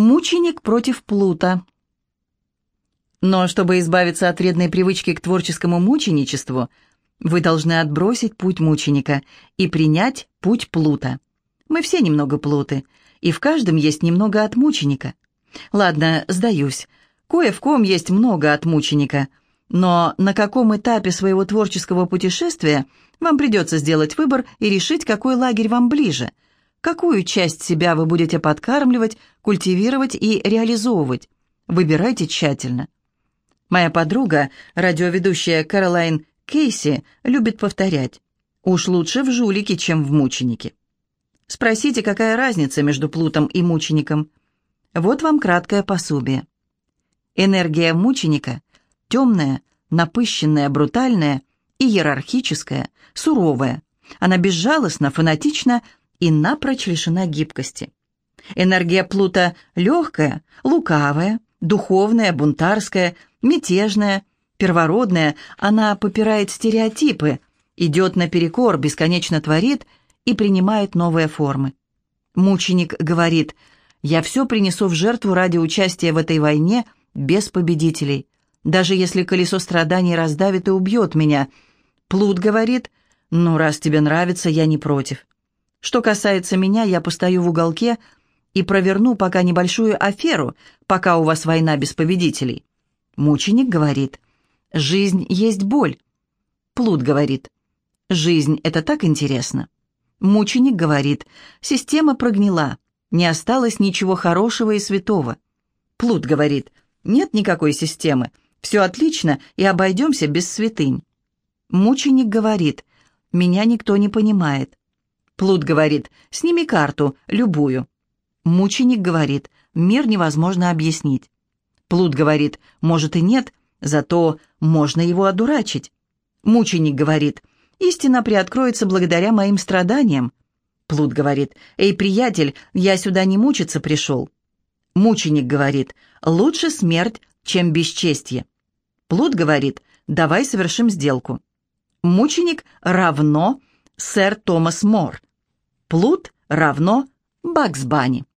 Мученик против Плута. Но чтобы избавиться от вредной привычки к творческому мученичеству, вы должны отбросить путь мученика и принять путь Плута. Мы все немного Плуты, и в каждом есть немного от мученика. Ладно, сдаюсь. Кое в ком есть много от мученика, но на каком этапе своего творческого путешествия вам придется сделать выбор и решить, какой лагерь вам ближе, какую часть себя вы будете подкармливать, культивировать и реализовывать. Выбирайте тщательно. Моя подруга, радиоведущая Каролайн Кейси, любит повторять. Уж лучше в жулике, чем в мученике. Спросите, какая разница между плутом и мучеником. Вот вам краткое пособие. Энергия мученика – темная, напыщенная, брутальная и иерархическая, суровая. Она безжалостна, фанатична и напрочь лишена гибкости. Энергия Плута легкая, лукавая, духовная, бунтарская, мятежная, первородная, она попирает стереотипы, идет наперекор, бесконечно творит и принимает новые формы. Мученик говорит, «Я все принесу в жертву ради участия в этой войне без победителей, даже если колесо страданий раздавит и убьет меня». Плут говорит, «Ну, раз тебе нравится, я не против». Что касается меня, я постою в уголке и проверну пока небольшую аферу, пока у вас война без победителей. Мученик говорит, жизнь есть боль. Плут говорит, жизнь — это так интересно. Мученик говорит, система прогнила, не осталось ничего хорошего и святого. Плут говорит, нет никакой системы, все отлично и обойдемся без святынь. Мученик говорит, меня никто не понимает. Плут говорит, сними карту, любую. Мученик говорит, мир невозможно объяснить. Плут говорит, может и нет, зато можно его одурачить. Мученик говорит, истина приоткроется благодаря моим страданиям. Плут говорит, эй, приятель, я сюда не мучиться пришел. Мученик говорит, лучше смерть, чем бесчестье. Плут говорит, давай совершим сделку. Мученик равно сэр Томас Мор. Плут равно Бакс Банни.